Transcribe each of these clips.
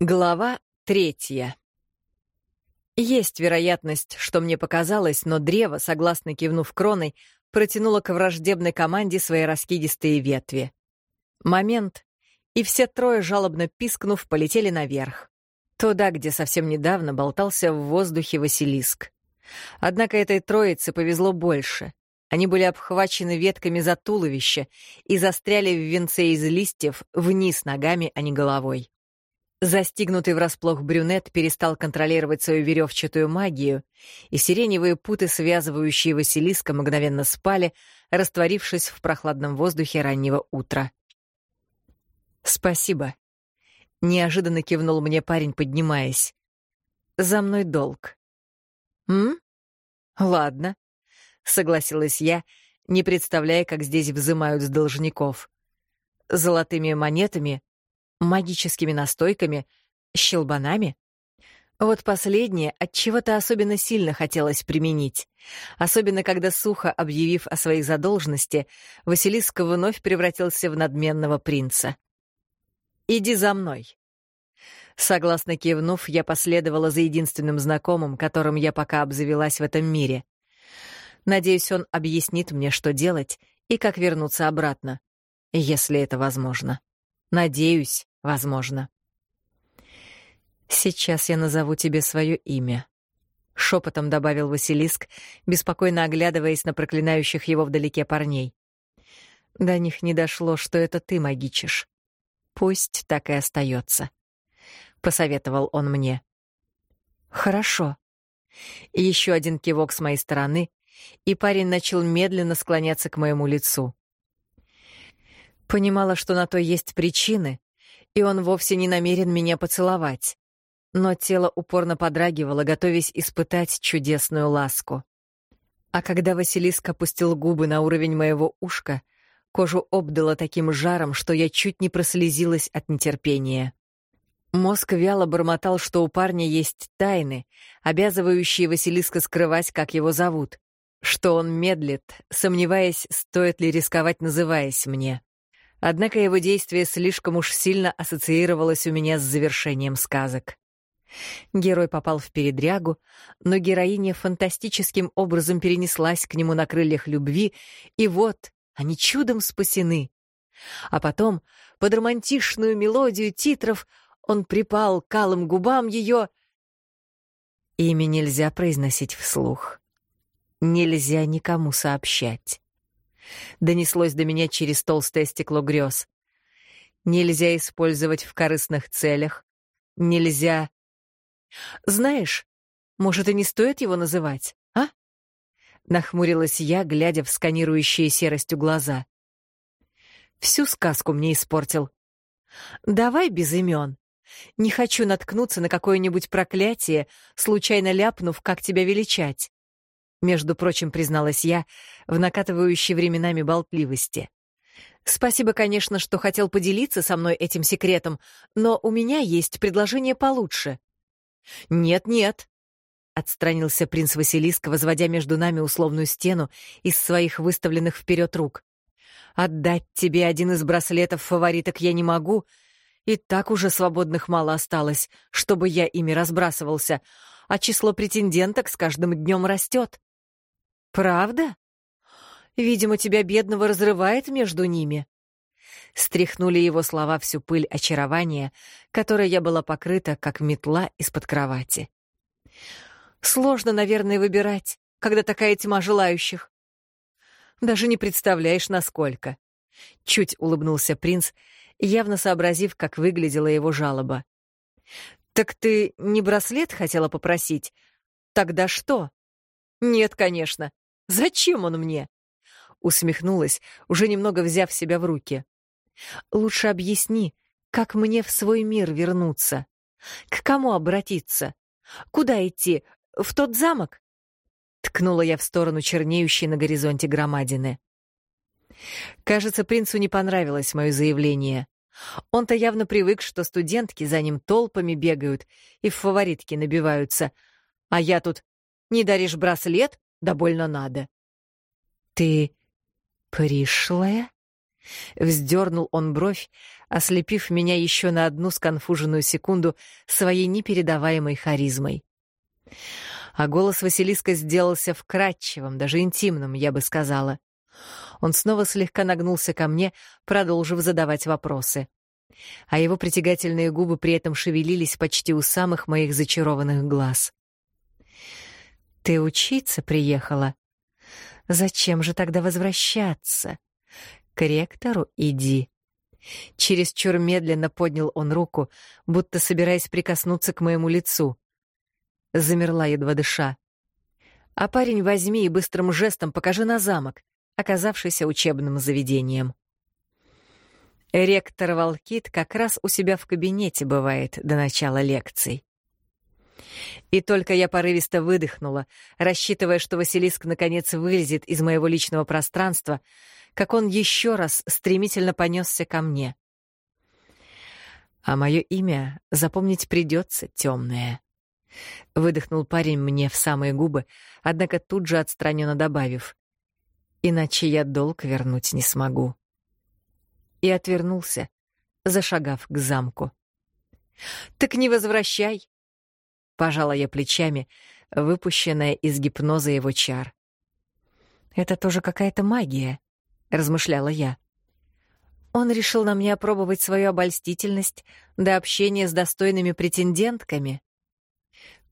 Глава третья. Есть вероятность, что мне показалось, но древо, согласно кивнув кроной, протянуло к враждебной команде свои раскидистые ветви. Момент, и все трое, жалобно пискнув, полетели наверх. Туда, где совсем недавно болтался в воздухе Василиск. Однако этой троице повезло больше. Они были обхвачены ветками за туловище и застряли в венце из листьев вниз ногами, а не головой. Застигнутый врасплох брюнет перестал контролировать свою веревчатую магию, и сиреневые путы, связывающие Василиска, мгновенно спали, растворившись в прохладном воздухе раннего утра. «Спасибо», — неожиданно кивнул мне парень, поднимаясь. «За мной долг». «М? Ладно», — согласилась я, не представляя, как здесь взымают с должников. «Золотыми монетами магическими настойками, щелбанами. Вот последнее от чего-то особенно сильно хотелось применить. Особенно когда, сухо объявив о своей задолженности, Василиск вновь превратился в надменного принца. «Иди за мной». Согласно кивнув, я последовала за единственным знакомым, которым я пока обзавелась в этом мире. Надеюсь, он объяснит мне, что делать и как вернуться обратно, если это возможно. Надеюсь, возможно. «Сейчас я назову тебе свое имя», — шепотом добавил Василиск, беспокойно оглядываясь на проклинающих его вдалеке парней. До них не дошло, что это ты магичишь. Пусть так и остается, посоветовал он мне. Хорошо. Еще один кивок с моей стороны, и парень начал медленно склоняться к моему лицу. Понимала, что на то есть причины, и он вовсе не намерен меня поцеловать. Но тело упорно подрагивало, готовясь испытать чудесную ласку. А когда Василиск опустил губы на уровень моего ушка, кожу обдало таким жаром, что я чуть не прослезилась от нетерпения. Мозг вяло бормотал, что у парня есть тайны, обязывающие Василиска скрывать, как его зовут, что он медлит, сомневаясь, стоит ли рисковать, называясь мне. Однако его действие слишком уж сильно ассоциировалось у меня с завершением сказок. Герой попал в передрягу, но героиня фантастическим образом перенеслась к нему на крыльях любви, и вот они чудом спасены. А потом, под романтичную мелодию титров, он припал к алым губам ее. Имя нельзя произносить вслух. Нельзя никому сообщать донеслось до меня через толстое стекло грез. Нельзя использовать в корыстных целях. Нельзя... Знаешь, может, и не стоит его называть, а? Нахмурилась я, глядя в сканирующие серостью глаза. Всю сказку мне испортил. Давай без имен. Не хочу наткнуться на какое-нибудь проклятие, случайно ляпнув, как тебя величать между прочим, призналась я, в накатывающей временами болтливости. Спасибо, конечно, что хотел поделиться со мной этим секретом, но у меня есть предложение получше. Нет-нет, отстранился принц Василиск, возводя между нами условную стену из своих выставленных вперед рук. Отдать тебе один из браслетов фавориток я не могу, и так уже свободных мало осталось, чтобы я ими разбрасывался, а число претенденток с каждым днем растет. «Правда? Видимо, тебя, бедного, разрывает между ними». Стряхнули его слова всю пыль очарования, которой я была покрыта, как метла из-под кровати. «Сложно, наверное, выбирать, когда такая тьма желающих. Даже не представляешь, насколько». Чуть улыбнулся принц, явно сообразив, как выглядела его жалоба. «Так ты не браслет хотела попросить? Тогда что?» «Нет, конечно. Зачем он мне?» Усмехнулась, уже немного взяв себя в руки. «Лучше объясни, как мне в свой мир вернуться? К кому обратиться? Куда идти? В тот замок?» Ткнула я в сторону чернеющей на горизонте громадины. Кажется, принцу не понравилось мое заявление. Он-то явно привык, что студентки за ним толпами бегают и в фаворитки набиваются. А я тут не даришь браслет? Да больно надо. Ты пришлая? Вздернул он бровь, ослепив меня еще на одну сконфуженную секунду своей непередаваемой харизмой. А голос Василиска сделался вкрадчивым, даже интимным, я бы сказала. Он снова слегка нагнулся ко мне, продолжив задавать вопросы. А его притягательные губы при этом шевелились почти у самых моих зачарованных глаз. «Ты учиться приехала? Зачем же тогда возвращаться? К ректору иди». Чересчур медленно поднял он руку, будто собираясь прикоснуться к моему лицу. Замерла, едва дыша. «А парень возьми и быстрым жестом покажи на замок, оказавшийся учебным заведением». Ректор Волкит как раз у себя в кабинете бывает до начала лекций. И только я порывисто выдохнула, рассчитывая, что Василиск наконец вылезет из моего личного пространства, как он еще раз стремительно понесся ко мне. А мое имя запомнить придется темное. Выдохнул парень мне в самые губы, однако тут же отстраненно добавив. Иначе я долг вернуть не смогу. И отвернулся, зашагав к замку. «Так не возвращай!» Пожала я плечами, выпущенная из гипноза его чар. «Это тоже какая-то магия», — размышляла я. Он решил на мне опробовать свою обольстительность до общения с достойными претендентками.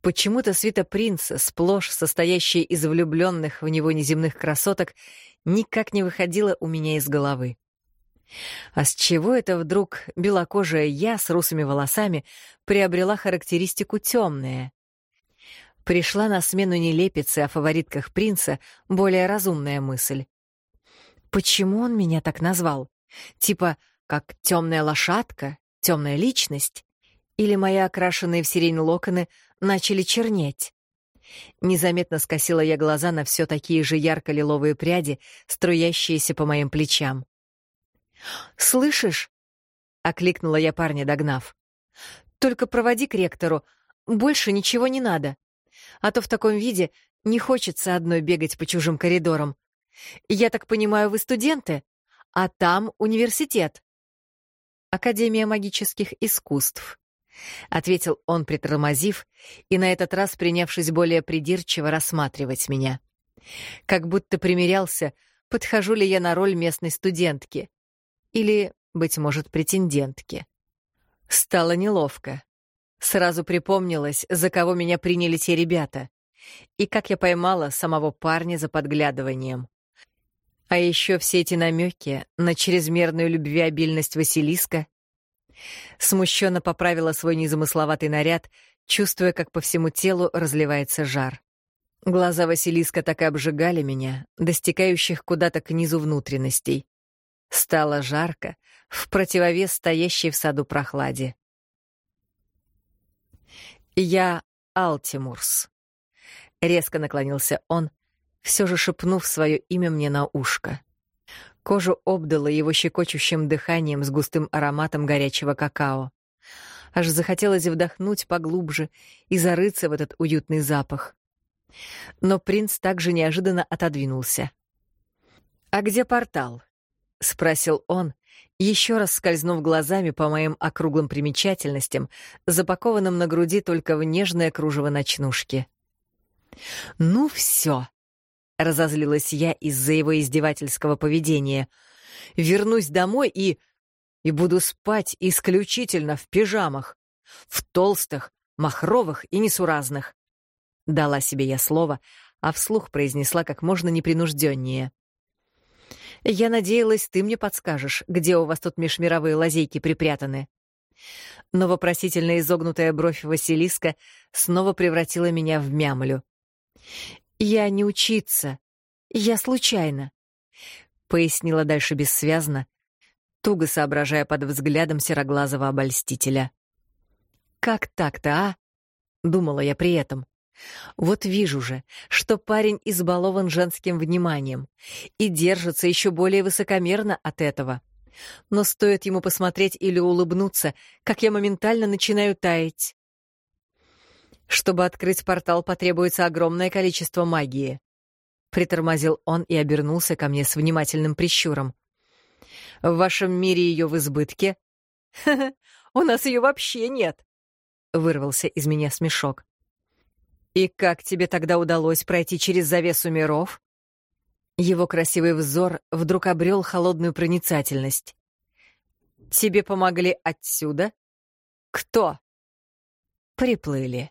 Почему-то свита принца, сплошь состоящая из влюбленных в него неземных красоток, никак не выходила у меня из головы. А с чего это вдруг белокожая я с русыми волосами приобрела характеристику темная? Пришла на смену нелепицы о фаворитках принца более разумная мысль. Почему он меня так назвал? Типа, как темная лошадка, темная личность? Или мои окрашенные в сирень локоны начали чернеть? Незаметно скосила я глаза на все такие же ярко-лиловые пряди, струящиеся по моим плечам. «Слышишь?» — окликнула я парня, догнав. «Только проводи к ректору. Больше ничего не надо. А то в таком виде не хочется одной бегать по чужим коридорам. Я так понимаю, вы студенты? А там университет». «Академия магических искусств», — ответил он, притормозив, и на этот раз принявшись более придирчиво рассматривать меня. Как будто примерялся, подхожу ли я на роль местной студентки. Или, быть может, претендентки. Стало неловко. Сразу припомнилось, за кого меня приняли те ребята. И как я поймала самого парня за подглядыванием. А еще все эти намеки на чрезмерную любвеобильность Василиска. Смущенно поправила свой незамысловатый наряд, чувствуя, как по всему телу разливается жар. Глаза Василиска так и обжигали меня, достигающих куда-то к низу внутренностей. Стало жарко, в противовес стоящей в саду прохладе. «Я Алтимурс», — резко наклонился он, все же шепнув свое имя мне на ушко. Кожу обдало его щекочущим дыханием с густым ароматом горячего какао. Аж захотелось вдохнуть поглубже и зарыться в этот уютный запах. Но принц также неожиданно отодвинулся. «А где портал?» — спросил он, еще раз скользнув глазами по моим округлым примечательностям, запакованным на груди только в нежное кружево ночнушки. «Ну все!» — разозлилась я из-за его издевательского поведения. «Вернусь домой и... и буду спать исключительно в пижамах. В толстых, махровых и несуразных». Дала себе я слово, а вслух произнесла как можно непринужденнее. Я надеялась, ты мне подскажешь, где у вас тут межмировые лазейки припрятаны. Но вопросительно изогнутая бровь Василиска снова превратила меня в мямлю. «Я не учиться. Я случайно», — пояснила дальше бессвязно, туго соображая под взглядом сероглазого обольстителя. «Как так-то, а?» — думала я при этом. Вот вижу же, что парень избалован женским вниманием и держится еще более высокомерно от этого. Но стоит ему посмотреть или улыбнуться, как я моментально начинаю таять. Чтобы открыть портал, потребуется огромное количество магии. Притормозил он и обернулся ко мне с внимательным прищуром. В вашем мире ее в избытке? у нас ее вообще нет, вырвался из меня смешок. И как тебе тогда удалось пройти через завесу миров? Его красивый взор вдруг обрел холодную проницательность. Тебе помогли отсюда? Кто? Приплыли.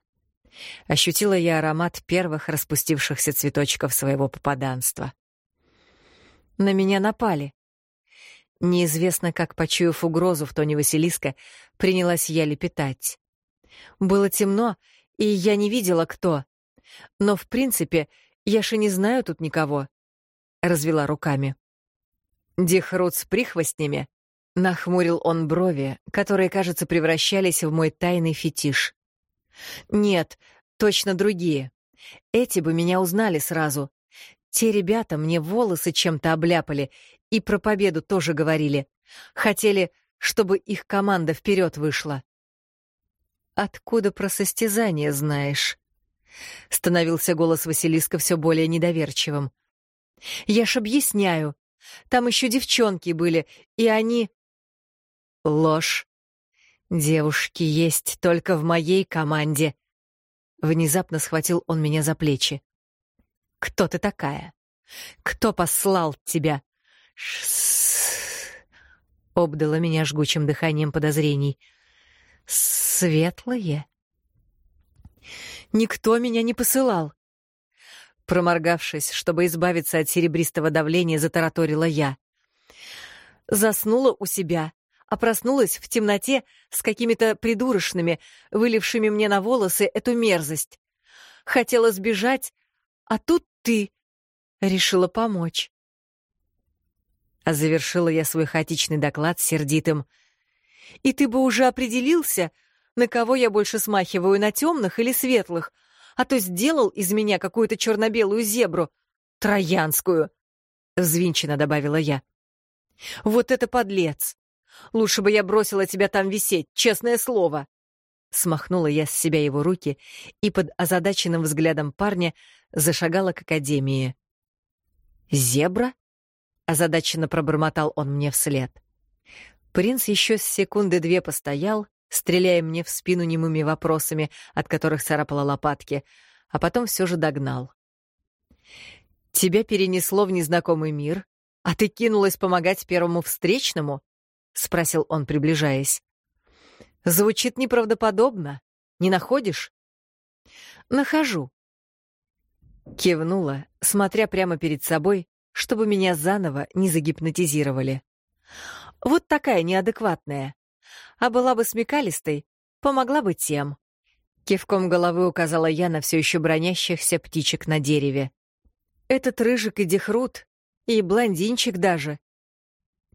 Ощутила я аромат первых распустившихся цветочков своего попаданства. На меня напали. Неизвестно, как, почуяв угрозу в тоне Василиска, принялась я лепетать. Было темно, и я не видела, кто. Но, в принципе, я же не знаю тут никого. Развела руками. Дихрут с прихвостнями. Нахмурил он брови, которые, кажется, превращались в мой тайный фетиш. Нет, точно другие. Эти бы меня узнали сразу. Те ребята мне волосы чем-то обляпали и про победу тоже говорили. Хотели, чтобы их команда вперед вышла. «Откуда про состязание знаешь?» Становился голос Василиска все более недоверчивым. «Я ж объясняю. Там еще девчонки были, и они...» «Ложь. Девушки есть только в моей команде». Внезапно схватил он меня за плечи. «Кто ты такая? Кто послал тебя?» Ш меня жгучим дыханием подозрений. Светлые? Никто меня не посылал. Проморгавшись, чтобы избавиться от серебристого давления, затараторила я. Заснула у себя, а проснулась в темноте с какими-то придурочными, вылившими мне на волосы эту мерзость. Хотела сбежать, а тут ты решила помочь. А завершила я свой хаотичный доклад сердитым — и ты бы уже определился, на кого я больше смахиваю, на темных или светлых, а то сделал из меня какую-то черно-белую зебру, троянскую, — взвинченно добавила я. Вот это подлец! Лучше бы я бросила тебя там висеть, честное слово. Смахнула я с себя его руки и под озадаченным взглядом парня зашагала к академии. «Зебра?» — озадаченно пробормотал он мне вслед. Принц еще с секунды две постоял, стреляя мне в спину немыми вопросами, от которых царапала лопатки, а потом все же догнал. «Тебя перенесло в незнакомый мир, а ты кинулась помогать первому встречному?» — спросил он, приближаясь. «Звучит неправдоподобно. Не находишь?» «Нахожу». Кивнула, смотря прямо перед собой, чтобы меня заново не загипнотизировали. Вот такая неадекватная. А была бы смекалистой, помогла бы тем. Кивком головы указала я на все еще бронящихся птичек на дереве. Этот рыжик и дехрут, и блондинчик даже.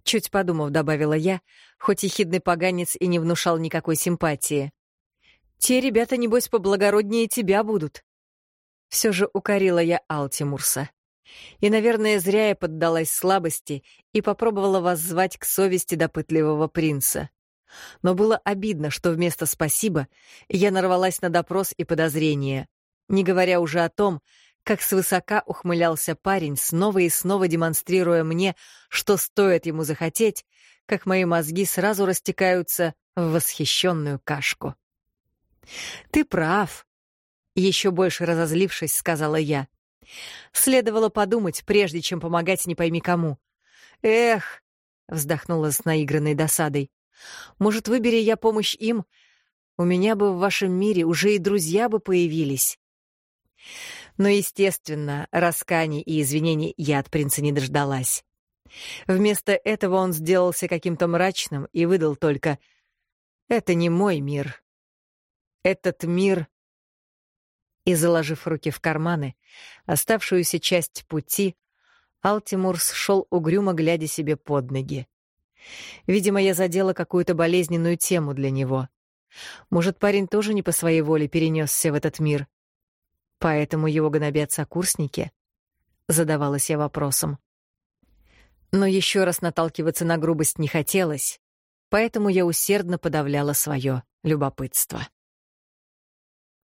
Чуть подумав, добавила я, хоть и хидный поганец и не внушал никакой симпатии. Те ребята, небось, поблагороднее тебя будут. Все же укорила я Алтимурса. И, наверное, зря я поддалась слабости и попробовала воззвать к совести допытливого принца. Но было обидно, что вместо «спасибо» я нарвалась на допрос и подозрения, не говоря уже о том, как свысока ухмылялся парень, снова и снова демонстрируя мне, что стоит ему захотеть, как мои мозги сразу растекаются в восхищенную кашку. «Ты прав», — еще больше разозлившись, сказала я. Следовало подумать, прежде чем помогать не пойми кому. «Эх!» — вздохнула с наигранной досадой. «Может, выбери я помощь им? У меня бы в вашем мире уже и друзья бы появились». Но, естественно, расканий и извинений я от принца не дождалась. Вместо этого он сделался каким-то мрачным и выдал только «Это не мой мир. Этот мир и, заложив руки в карманы, оставшуюся часть пути, Алтимурс шел угрюмо, глядя себе под ноги. Видимо, я задела какую-то болезненную тему для него. Может, парень тоже не по своей воле перенесся в этот мир. Поэтому его гнобят сокурсники? Задавалась я вопросом. Но еще раз наталкиваться на грубость не хотелось, поэтому я усердно подавляла свое любопытство.